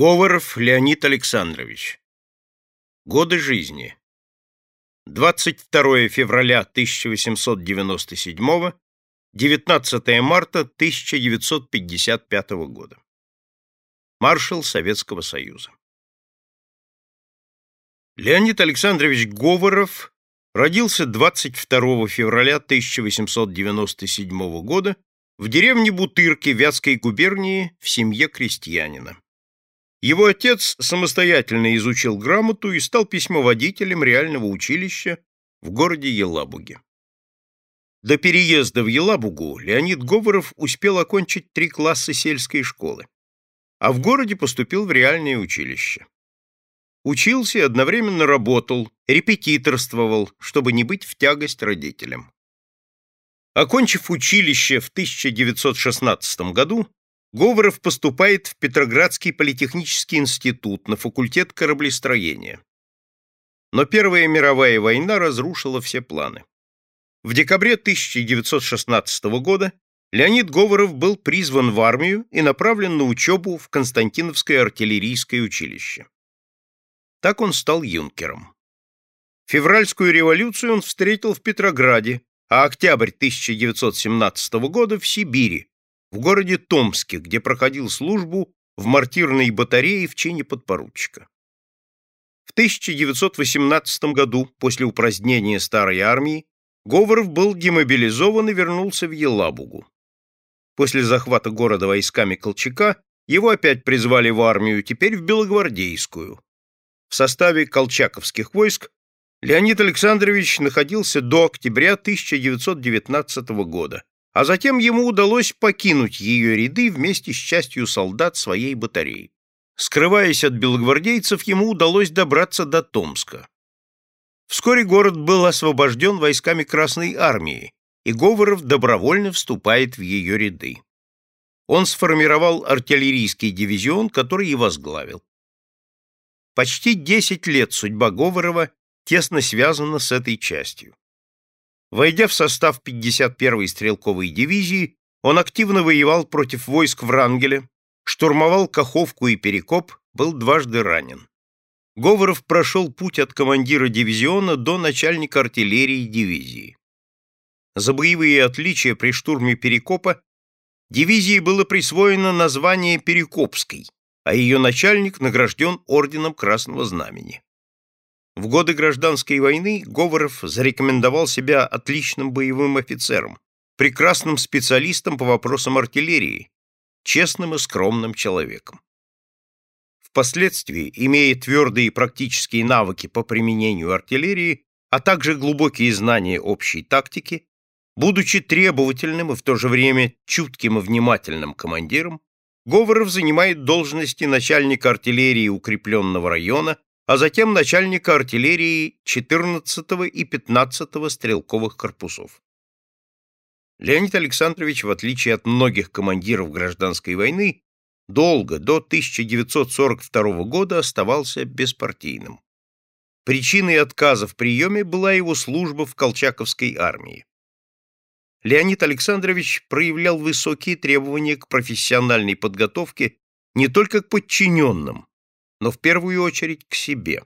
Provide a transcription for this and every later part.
Говоров Леонид Александрович. Годы жизни. 22 февраля 1897, 19 марта 1955 года. Маршал Советского Союза. Леонид Александрович Говоров родился 22 февраля 1897 года в деревне Бутырки Вятской губернии в семье крестьянина. Его отец самостоятельно изучил грамоту и стал письмоводителем реального училища в городе Елабуге. До переезда в Елабугу Леонид Говоров успел окончить три класса сельской школы, а в городе поступил в реальное училище. Учился и одновременно работал, репетиторствовал, чтобы не быть в тягость родителям. Окончив училище в 1916 году, Говоров поступает в Петроградский политехнический институт на факультет кораблестроения. Но Первая мировая война разрушила все планы. В декабре 1916 года Леонид Говоров был призван в армию и направлен на учебу в Константиновское артиллерийское училище. Так он стал юнкером. Февральскую революцию он встретил в Петрограде, а октябрь 1917 года в Сибири, в городе Томске, где проходил службу в мортирной батарее в чине подпоручика. В 1918 году, после упразднения старой армии, Говоров был демобилизован и вернулся в Елабугу. После захвата города войсками Колчака его опять призвали в армию, теперь в Белогвардейскую. В составе колчаковских войск Леонид Александрович находился до октября 1919 года, а затем ему удалось покинуть ее ряды вместе с частью солдат своей батареи. Скрываясь от белогвардейцев, ему удалось добраться до Томска. Вскоре город был освобожден войсками Красной Армии, и Говоров добровольно вступает в ее ряды. Он сформировал артиллерийский дивизион, который и возглавил. Почти 10 лет судьба Говорова тесно связана с этой частью. Войдя в состав 51-й стрелковой дивизии, он активно воевал против войск Врангеля, штурмовал Каховку и Перекоп, был дважды ранен. Говоров прошел путь от командира дивизиона до начальника артиллерии дивизии. За боевые отличия при штурме Перекопа дивизии было присвоено название Перекопской, а ее начальник награжден орденом Красного Знамени. В годы гражданской войны Говоров зарекомендовал себя отличным боевым офицером, прекрасным специалистом по вопросам артиллерии, честным и скромным человеком. Впоследствии, имея твердые практические навыки по применению артиллерии, а также глубокие знания общей тактики, будучи требовательным и в то же время чутким и внимательным командиром, Говоров занимает должности начальника артиллерии укрепленного района а затем начальника артиллерии 14 и 15 стрелковых корпусов. Леонид Александрович, в отличие от многих командиров гражданской войны, долго, до 1942 года, оставался беспартийным. Причиной отказа в приеме была его служба в Колчаковской армии. Леонид Александрович проявлял высокие требования к профессиональной подготовке не только к подчиненным, но в первую очередь к себе.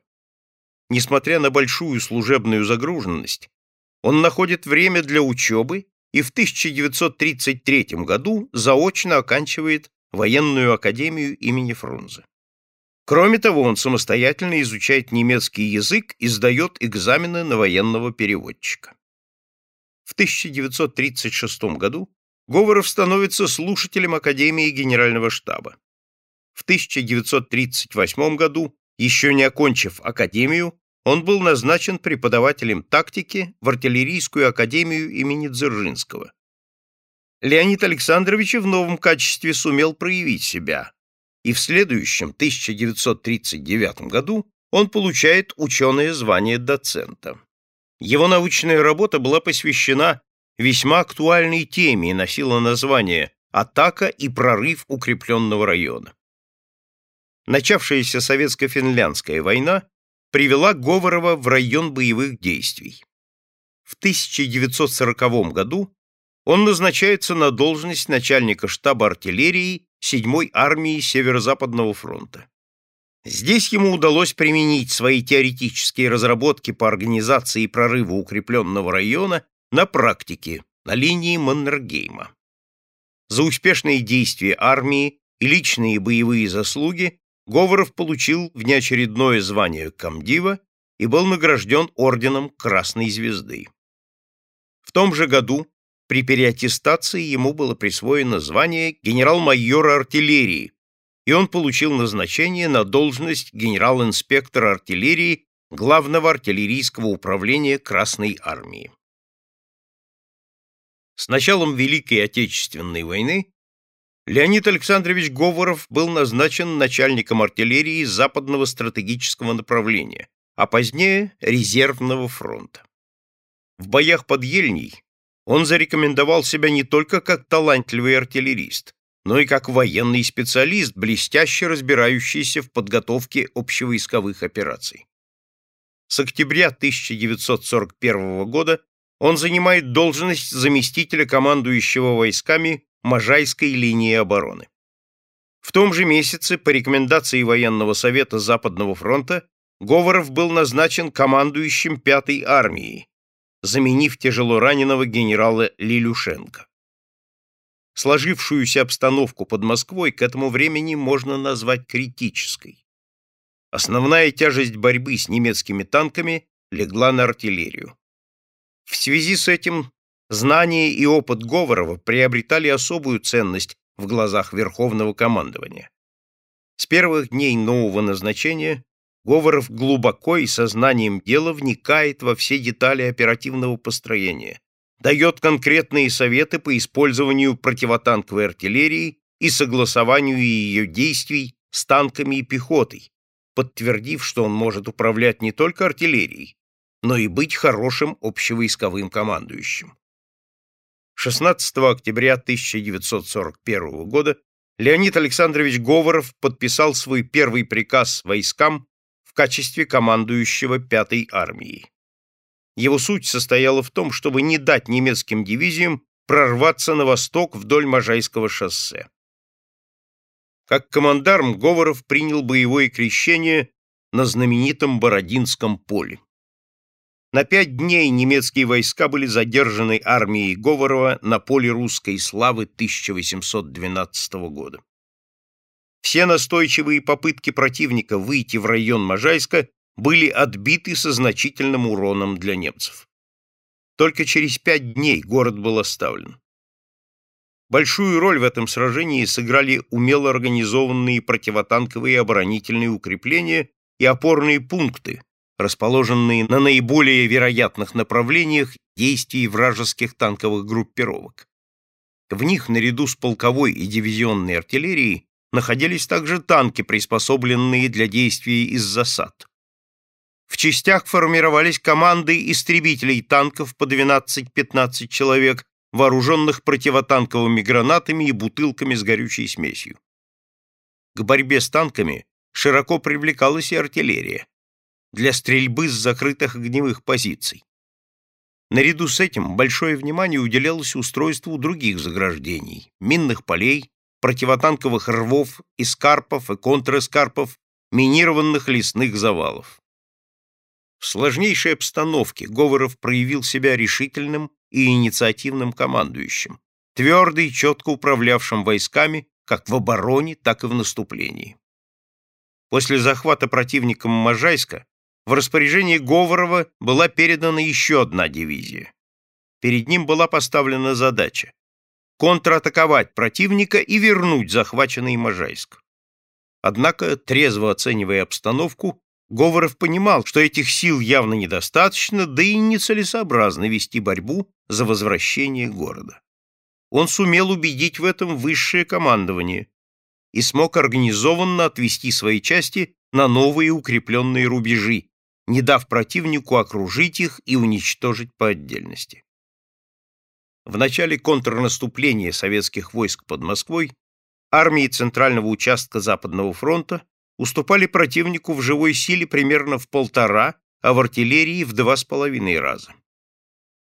Несмотря на большую служебную загруженность, он находит время для учебы и в 1933 году заочно оканчивает военную академию имени Фрунзе. Кроме того, он самостоятельно изучает немецкий язык и сдает экзамены на военного переводчика. В 1936 году Говоров становится слушателем Академии Генерального штаба. В 1938 году, еще не окончив академию, он был назначен преподавателем тактики в артиллерийскую академию имени Дзержинского. Леонид Александрович в новом качестве сумел проявить себя, и в следующем, 1939 году, он получает ученое звание доцента. Его научная работа была посвящена весьма актуальной теме и носила название «Атака и прорыв укрепленного района». Начавшаяся советско-финляндская война привела Говорова в район боевых действий. В 1940 году он назначается на должность начальника штаба артиллерии 7-й армии Северо-Западного фронта. Здесь ему удалось применить свои теоретические разработки по организации прорыва укрепленного района на практике, на линии Маннергейма. За успешные действия армии и личные боевые заслуги Говоров получил внеочередное звание комдива и был награжден орденом Красной Звезды. В том же году при переаттестации ему было присвоено звание генерал-майора артиллерии, и он получил назначение на должность генерал-инспектора артиллерии Главного артиллерийского управления Красной армии. С началом Великой Отечественной войны Леонид Александрович Говоров был назначен начальником артиллерии Западного стратегического направления, а позднее резервного фронта. В боях под Ельней он зарекомендовал себя не только как талантливый артиллерист, но и как военный специалист, блестяще разбирающийся в подготовке общевойсковых операций. С октября 1941 года он занимает должность заместителя командующего войсками Можайской линии обороны. В том же месяце, по рекомендации военного совета Западного фронта, Говоров был назначен командующим 5-й армией, заменив тяжело раненого генерала Лилюшенко. Сложившуюся обстановку под Москвой к этому времени можно назвать критической. Основная тяжесть борьбы с немецкими танками легла на артиллерию. В связи с этим знания и опыт Говорова приобретали особую ценность в глазах Верховного командования. С первых дней нового назначения Говоров глубоко и сознанием дела вникает во все детали оперативного построения, дает конкретные советы по использованию противотанковой артиллерии и согласованию ее действий с танками и пехотой, подтвердив, что он может управлять не только артиллерией, но и быть хорошим общевойсковым командующим. 16 октября 1941 года Леонид Александрович Говоров подписал свой первый приказ войскам в качестве командующего пятой армией. Его суть состояла в том, чтобы не дать немецким дивизиям прорваться на восток вдоль Можайского шоссе. Как командарм Говоров принял боевое крещение на знаменитом Бородинском поле. На пять дней немецкие войска были задержаны армией Говорова на поле русской славы 1812 года. Все настойчивые попытки противника выйти в район Можайска были отбиты со значительным уроном для немцев. Только через пять дней город был оставлен. Большую роль в этом сражении сыграли умело организованные противотанковые оборонительные укрепления и опорные пункты, расположенные на наиболее вероятных направлениях действий вражеских танковых группировок. В них, наряду с полковой и дивизионной артиллерией, находились также танки, приспособленные для действий из засад. В частях формировались команды истребителей танков по 12-15 человек, вооруженных противотанковыми гранатами и бутылками с горючей смесью. К борьбе с танками широко привлекалась и артиллерия для стрельбы с закрытых огневых позиций. Наряду с этим большое внимание уделялось устройству других заграждений, минных полей, противотанковых рвов, эскарпов и контрэскарпов, минированных лесных завалов. В сложнейшей обстановке Говоров проявил себя решительным и инициативным командующим, твердо и четко управлявшим войсками как в обороне, так и в наступлении. После захвата противником Можайска в распоряжении Говорова была передана еще одна дивизия. Перед ним была поставлена задача контратаковать противника и вернуть захваченный Можайск. Однако, трезво оценивая обстановку, Говоров понимал, что этих сил явно недостаточно, да и нецелесообразно вести борьбу за возвращение города. Он сумел убедить в этом высшее командование и смог организованно отвести свои части на новые укрепленные рубежи, не дав противнику окружить их и уничтожить по отдельности. В начале контрнаступления советских войск под Москвой армии Центрального участка Западного фронта уступали противнику в живой силе примерно в полтора, а в артиллерии в два с половиной раза.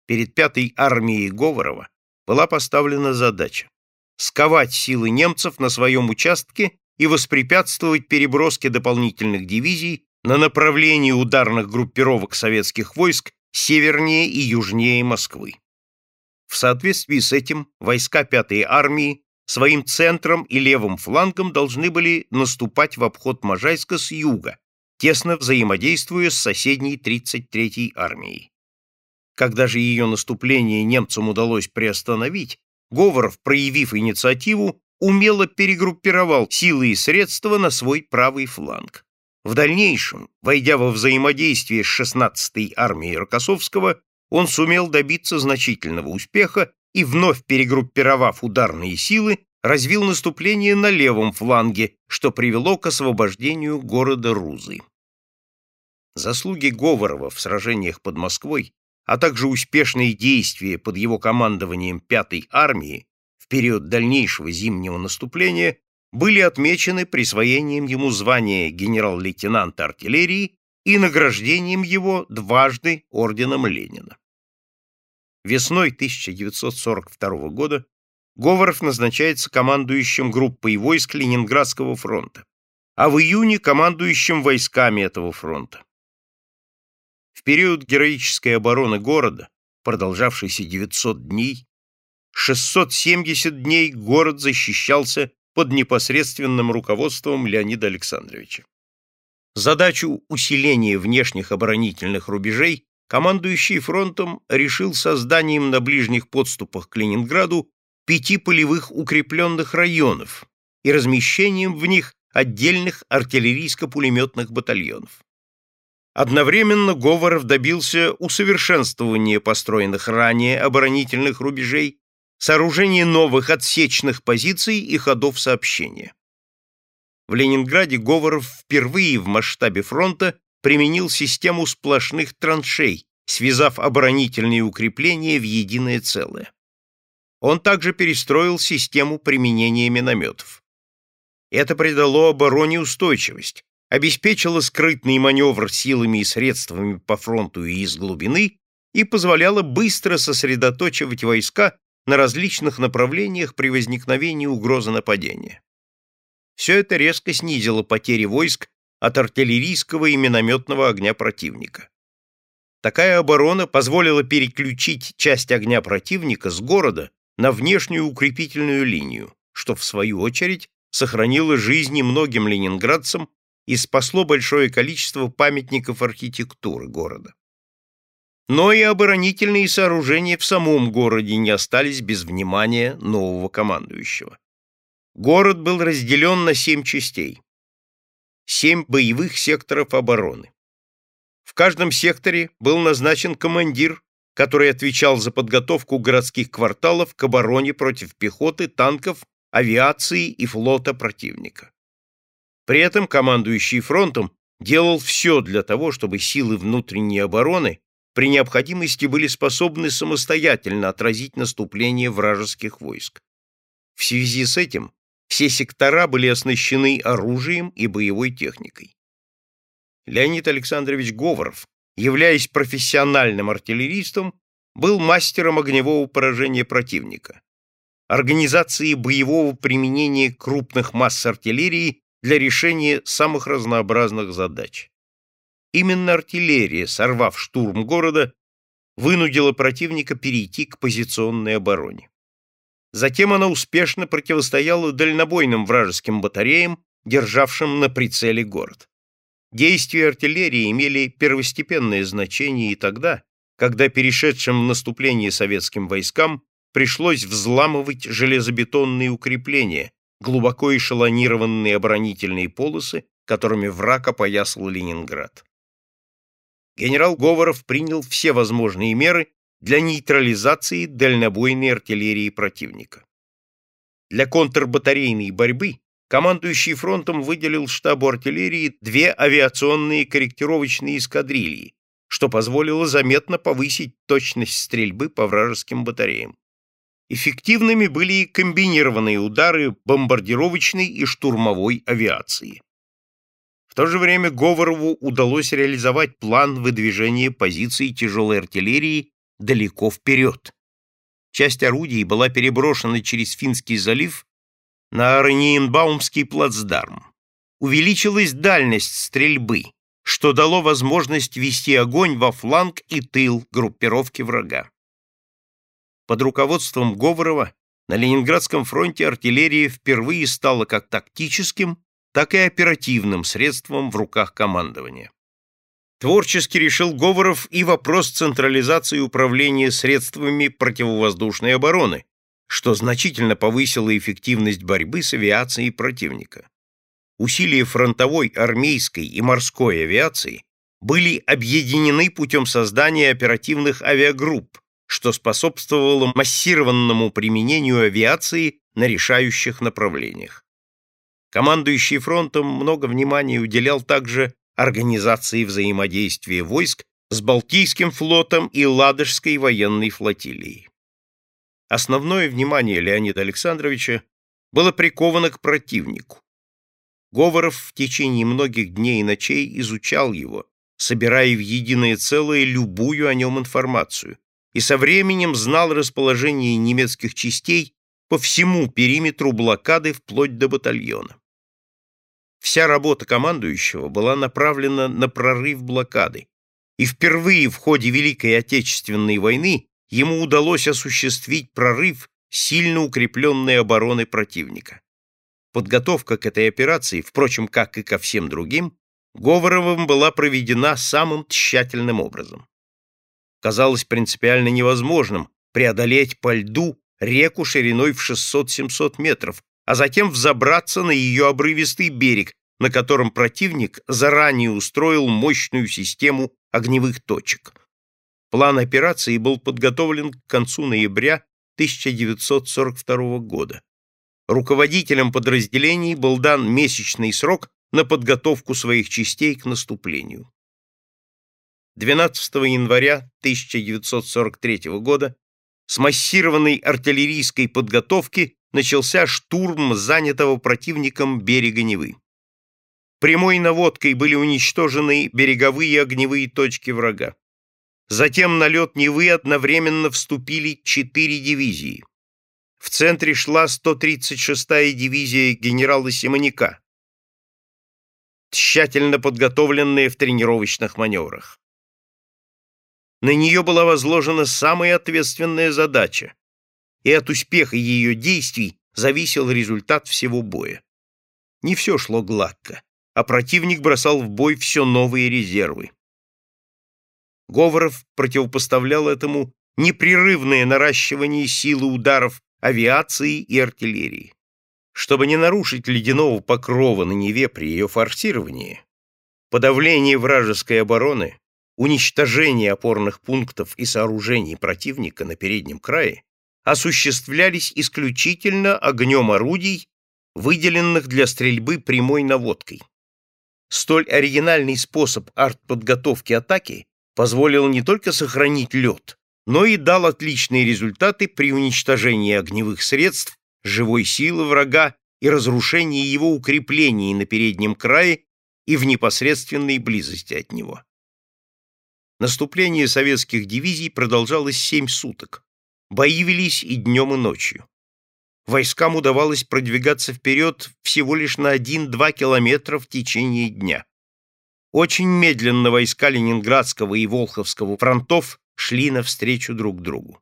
Перед пятой армией Говорова была поставлена задача сковать силы немцев на своем участке и воспрепятствовать переброске дополнительных дивизий на направлении ударных группировок советских войск севернее и южнее Москвы. В соответствии с этим войска 5-й армии своим центром и левым флангом должны были наступать в обход Можайска с юга, тесно взаимодействуя с соседней 33-й армией. Когда же ее наступление немцам удалось приостановить, Говоров, проявив инициативу, умело перегруппировал силы и средства на свой правый фланг. В дальнейшем, войдя во взаимодействие с 16-й армией Рокоссовского, он сумел добиться значительного успеха и, вновь перегруппировав ударные силы, развил наступление на левом фланге, что привело к освобождению города Рузы. Заслуги Говорова в сражениях под Москвой, а также успешные действия под его командованием 5-й армии в период дальнейшего зимнего наступления были отмечены присвоением ему звания генерал-лейтенанта артиллерии и награждением его дважды орденом Ленина. Весной 1942 года Говоров назначается командующим группой войск Ленинградского фронта, а в июне командующим войсками этого фронта. В период героической обороны города, продолжавшейся 900 дней, 670 дней город защищался под непосредственным руководством Леонида Александровича. Задачу усиления внешних оборонительных рубежей командующий фронтом решил созданием на ближних подступах к Ленинграду пяти полевых укрепленных районов и размещением в них отдельных артиллерийско-пулеметных батальонов. Одновременно Говоров добился усовершенствования построенных ранее оборонительных рубежей сооружение новых отсечных позиций и ходов сообщения. В Ленинграде Говоров впервые в масштабе фронта применил систему сплошных траншей, связав оборонительные укрепления в единое целое. Он также перестроил систему применения минометов. Это придало обороне устойчивость, обеспечило скрытный маневр силами и средствами по фронту и из глубины и позволяло быстро сосредоточивать войска на различных направлениях при возникновении угрозы нападения. Все это резко снизило потери войск от артиллерийского и минометного огня противника. Такая оборона позволила переключить часть огня противника с города на внешнюю укрепительную линию, что, в свою очередь, сохранило жизни многим ленинградцам и спасло большое количество памятников архитектуры города. Но и оборонительные сооружения в самом городе не остались без внимания нового командующего. Город был разделен на семь частей. Семь боевых секторов обороны. В каждом секторе был назначен командир, который отвечал за подготовку городских кварталов к обороне против пехоты, танков, авиации и флота противника. При этом командующий фронтом делал все для того, чтобы силы внутренней обороны при необходимости были способны самостоятельно отразить наступление вражеских войск. В связи с этим все сектора были оснащены оружием и боевой техникой. Леонид Александрович Говоров, являясь профессиональным артиллеристом, был мастером огневого поражения противника, организации боевого применения крупных масс артиллерии для решения самых разнообразных задач. Именно артиллерия, сорвав штурм города, вынудила противника перейти к позиционной обороне. Затем она успешно противостояла дальнобойным вражеским батареям, державшим на прицеле город. Действия артиллерии имели первостепенное значение и тогда, когда перешедшим в наступление советским войскам пришлось взламывать железобетонные укрепления, глубоко эшелонированные оборонительные полосы, которыми враг опоясал Ленинград генерал Говоров принял все возможные меры для нейтрализации дальнобойной артиллерии противника. Для контрбатарейной борьбы командующий фронтом выделил штабу артиллерии две авиационные корректировочные эскадрильи, что позволило заметно повысить точность стрельбы по вражеским батареям. Эффективными были и комбинированные удары бомбардировочной и штурмовой авиации. То же время Говорову удалось реализовать план выдвижения позиций тяжелой артиллерии далеко вперед. Часть орудий была переброшена через Финский залив на Орниенбаумский плацдарм. Увеличилась дальность стрельбы, что дало возможность вести огонь во фланг и тыл группировки врага. Под руководством Говорова на Ленинградском фронте артиллерия впервые стала как тактическим, так и оперативным средством в руках командования. Творчески решил Говоров и вопрос централизации управления средствами противовоздушной обороны, что значительно повысило эффективность борьбы с авиацией противника. Усилия фронтовой, армейской и морской авиации были объединены путем создания оперативных авиагрупп, что способствовало массированному применению авиации на решающих направлениях. Командующий фронтом много внимания уделял также организации взаимодействия войск с Балтийским флотом и Ладожской военной флотилией. Основное внимание Леонида Александровича было приковано к противнику. Говоров в течение многих дней и ночей изучал его, собирая в единое целое любую о нем информацию, и со временем знал расположение немецких частей по всему периметру блокады вплоть до батальона. Вся работа командующего была направлена на прорыв блокады, и впервые в ходе Великой Отечественной войны ему удалось осуществить прорыв сильно укрепленной обороны противника. Подготовка к этой операции, впрочем, как и ко всем другим, Говоровым была проведена самым тщательным образом казалось принципиально невозможным преодолеть по льду реку шириной в 600-700 метров, а затем взобраться на ее обрывистый берег, на котором противник заранее устроил мощную систему огневых точек. План операции был подготовлен к концу ноября 1942 года. Руководителям подразделений был дан месячный срок на подготовку своих частей к наступлению. 12 января 1943 года с массированной артиллерийской подготовки начался штурм занятого противником берега Невы. Прямой наводкой были уничтожены береговые огневые точки врага. Затем на лед Невы одновременно вступили четыре дивизии. В центре шла 136-я дивизия генерала Симоняка, тщательно подготовленная в тренировочных маневрах. На нее была возложена самая ответственная задача, и от успеха ее действий зависел результат всего боя. Не все шло гладко, а противник бросал в бой все новые резервы. Говоров противопоставлял этому непрерывное наращивание силы ударов авиации и артиллерии. Чтобы не нарушить ледяного покрова на Неве при ее форсировании, подавление вражеской обороны уничтожение опорных пунктов и сооружений противника на переднем крае осуществлялись исключительно огнем орудий, выделенных для стрельбы прямой наводкой. Столь оригинальный способ артподготовки атаки позволил не только сохранить лед, но и дал отличные результаты при уничтожении огневых средств, живой силы врага и разрушении его укреплений на переднем крае и в непосредственной близости от него. Наступление советских дивизий продолжалось семь суток. Бои велись и днем, и ночью. Войскам удавалось продвигаться вперед всего лишь на 1-2 километра в течение дня. Очень медленно войска Ленинградского и Волховского фронтов шли навстречу друг другу.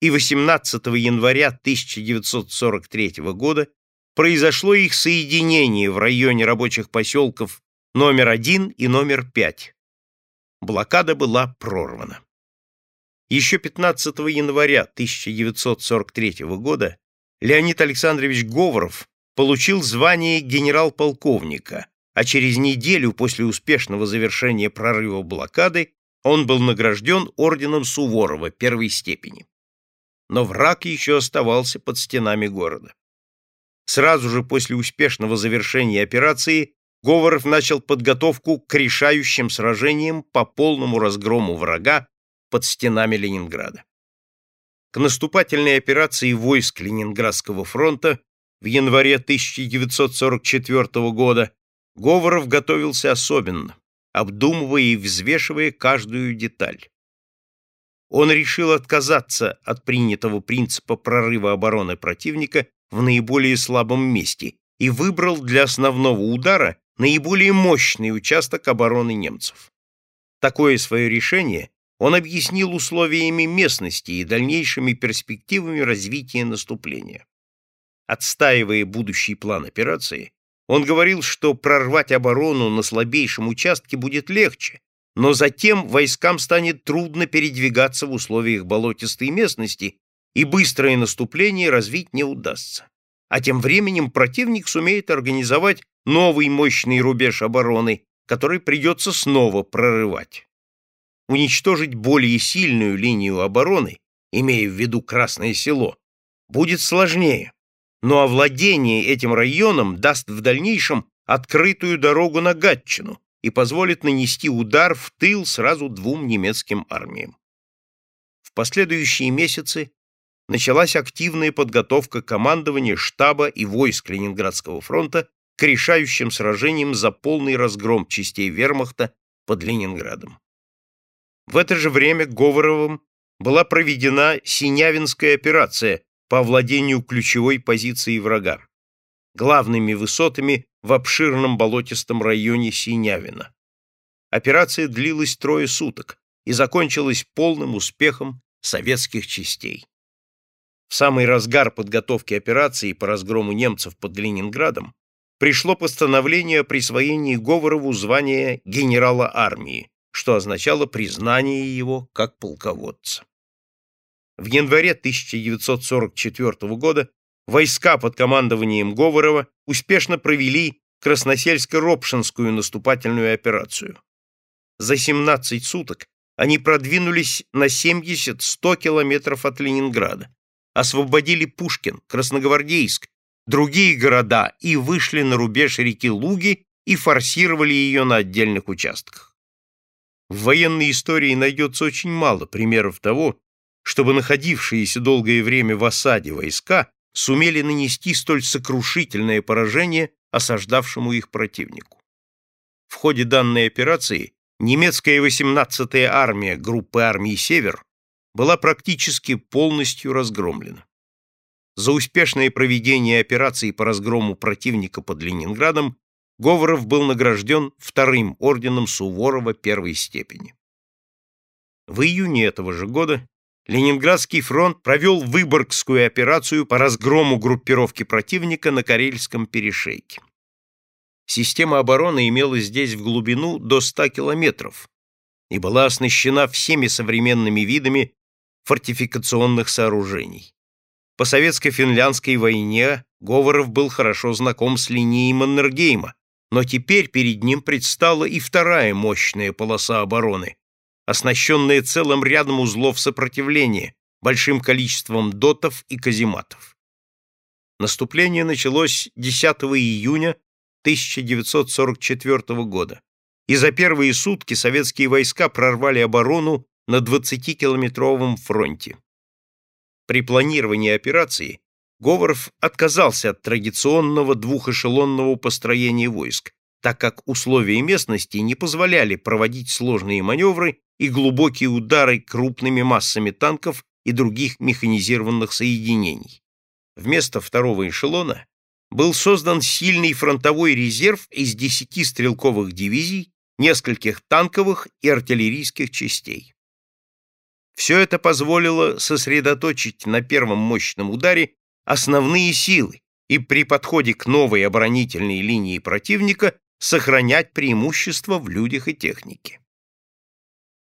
И 18 января 1943 года произошло их соединение в районе рабочих поселков номер 1 и номер 5 блокада была прорвана. Еще 15 января 1943 года Леонид Александрович Говоров получил звание генерал-полковника, а через неделю после успешного завершения прорыва блокады он был награжден орденом Суворова первой степени. Но враг еще оставался под стенами города. Сразу же после успешного завершения операции Говоров начал подготовку к решающим сражениям по полному разгрому врага под стенами Ленинграда. К наступательной операции войск Ленинградского фронта в январе 1944 года Говоров готовился особенно, обдумывая и взвешивая каждую деталь. Он решил отказаться от принятого принципа прорыва обороны противника в наиболее слабом месте и выбрал для основного удара наиболее мощный участок обороны немцев. Такое свое решение он объяснил условиями местности и дальнейшими перспективами развития наступления. Отстаивая будущий план операции, он говорил, что прорвать оборону на слабейшем участке будет легче, но затем войскам станет трудно передвигаться в условиях болотистой местности, и быстрое наступление развить не удастся. А тем временем противник сумеет организовать новый мощный рубеж обороны, который придется снова прорывать уничтожить более сильную линию обороны, имея в виду Красное Село, будет сложнее, но овладение этим районом даст в дальнейшем открытую дорогу на Гатчину и позволит нанести удар в тыл сразу двум немецким армиям. В последующие месяцы началась активная подготовка командования штаба и войск Ленинградского фронта к решающим сражениям за полный разгром частей вермахта под Ленинградом. В это же время Говоровым была проведена Синявинская операция по овладению ключевой позицией врага, главными высотами в обширном болотистом районе Синявина. Операция длилась трое суток и закончилась полным успехом советских частей. В самый разгар подготовки операции по разгрому немцев под Ленинградом пришло постановление о присвоении Говорову звания генерала армии, что означало признание его как полководца. В январе 1944 года войска под командованием Говорова успешно провели Красносельско-Ропшинскую наступательную операцию. За 17 суток они продвинулись на 70-100 километров от Ленинграда, освободили Пушкин, Красногвардейск, другие города и вышли на рубеж реки Луги и форсировали ее на отдельных участках. В военной истории найдется очень мало примеров того, чтобы находившиеся долгое время в осаде войска сумели нанести столь сокрушительное поражение осаждавшему их противнику. В ходе данной операции немецкая 18-я армия группы армий «Север» была практически полностью разгромлена. За успешное проведение операции по разгрому противника под Ленинградом Говоров был награжден вторым орденом Суворова первой степени. В июне этого же года Ленинградский фронт провел Выборгскую операцию по разгрому группировки противника на Карельском перешейке. Система обороны имела здесь в глубину до 100 километров и была оснащена всеми современными видами фортификационных сооружений. По советско-финляндской войне Говоров был хорошо знаком с линией Маннергейма, но теперь перед ним предстала и вторая мощная полоса обороны, оснащенная целым рядом узлов сопротивления, большим количеством дотов и казематов. Наступление началось 10 июня 1944 года, и за первые сутки советские войска прорвали оборону на 20-километровом фронте. При планировании операции Говоров отказался от традиционного двухэшелонного построения войск, так как условия местности не позволяли проводить сложные маневры и глубокие удары крупными массами танков и других механизированных соединений. Вместо второго эшелона был создан сильный фронтовой резерв из 10 стрелковых дивизий, нескольких танковых и артиллерийских частей. Все это позволило сосредоточить на первом мощном ударе основные силы и при подходе к новой оборонительной линии противника сохранять преимущество в людях и технике.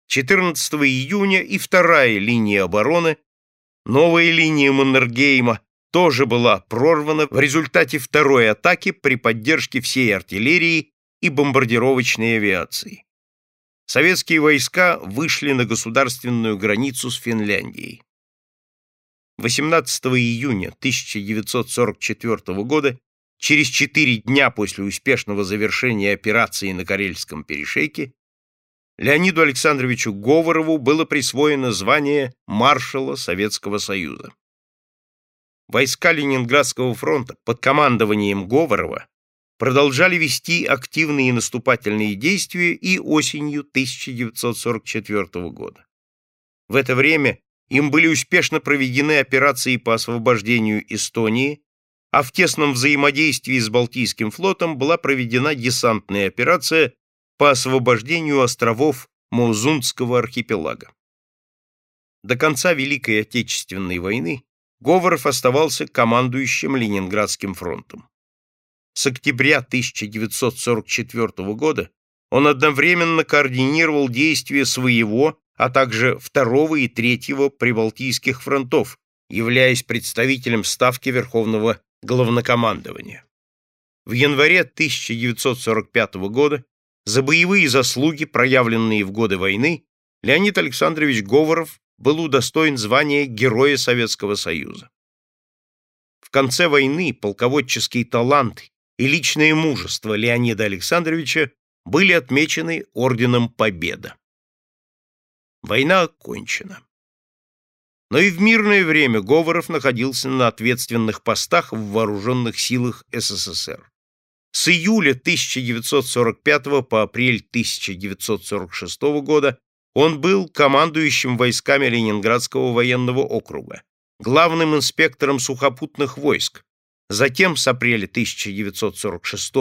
14 июня и вторая линия обороны, новая линия Маннергейма, тоже была прорвана в результате второй атаки при поддержке всей артиллерии и бомбардировочной авиации. Советские войска вышли на государственную границу с Финляндией. 18 июня 1944 года, через четыре дня после успешного завершения операции на Карельском перешейке, Леониду Александровичу Говорову было присвоено звание маршала Советского Союза. Войска Ленинградского фронта под командованием Говорова продолжали вести активные наступательные действия и осенью 1944 года. В это время им были успешно проведены операции по освобождению Эстонии, а в тесном взаимодействии с Балтийским флотом была проведена десантная операция по освобождению островов Маузунского архипелага. До конца Великой Отечественной войны Говоров оставался командующим Ленинградским фронтом. С октября 1944 года он одновременно координировал действия своего, а также второго и третьего Прибалтийских фронтов, являясь представителем Ставки Верховного Главнокомандования. В январе 1945 года за боевые заслуги, проявленные в годы войны, Леонид Александрович Говоров был удостоен звания Героя Советского Союза. В конце войны полководческий талант и личное мужество Леонида Александровича были отмечены Орденом Победа. Война окончена. Но и в мирное время Говоров находился на ответственных постах в вооруженных силах СССР. С июля 1945 по апрель 1946 года он был командующим войсками Ленинградского военного округа, главным инспектором сухопутных войск, затем с апреля 1946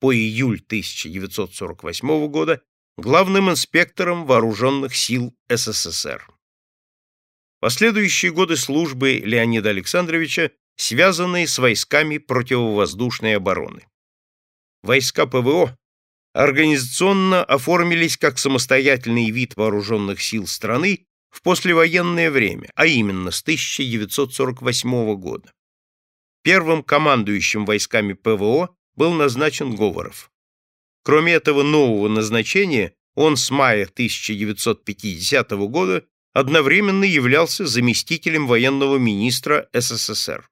по июль 1948 года главным инспектором вооруженных сил СССР. Последующие годы службы Леонида Александровича связаны с войсками противовоздушной обороны. Войска ПВО организационно оформились как самостоятельный вид вооруженных сил страны в послевоенное время, а именно с 1948 года. Первым командующим войсками ПВО был назначен Говоров. Кроме этого нового назначения, он с мая 1950 года одновременно являлся заместителем военного министра СССР.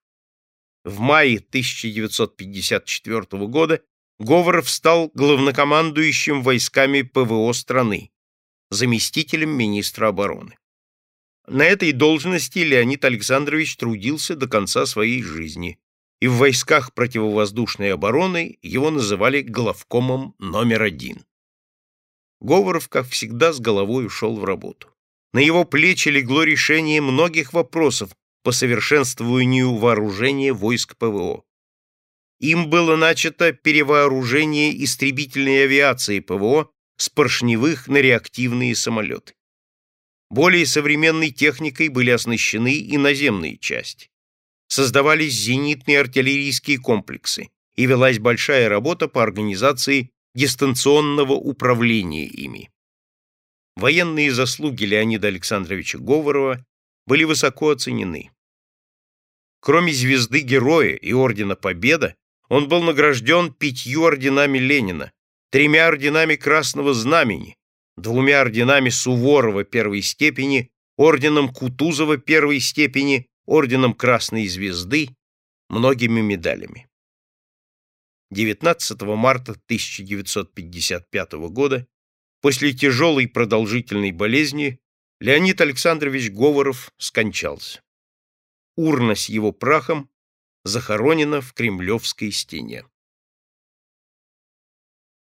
В мае 1954 года Говоров стал главнокомандующим войсками ПВО страны, заместителем министра обороны. На этой должности Леонид Александрович трудился до конца своей жизни, и в войсках противовоздушной обороны его называли главкомом номер один. Говоров, как всегда, с головой ушел в работу. На его плечи легло решение многих вопросов по совершенствованию вооружения войск ПВО. Им было начато перевооружение истребительной авиации ПВО с поршневых на реактивные самолеты. Более современной техникой были оснащены и наземные части. Создавались зенитные артиллерийские комплексы, и велась большая работа по организации дистанционного управления ими. Военные заслуги Леонида Александровича Говорова были высоко оценены. Кроме звезды Героя и Ордена Победа, он был награжден пятью орденами Ленина, тремя орденами Красного Знамени, двумя орденами Суворова первой степени, орденом Кутузова первой степени, орденом Красной Звезды, многими медалями. 19 марта 1955 года После тяжелой продолжительной болезни Леонид Александрович Говоров скончался. Урна с его прахом захоронена в Кремлевской стене.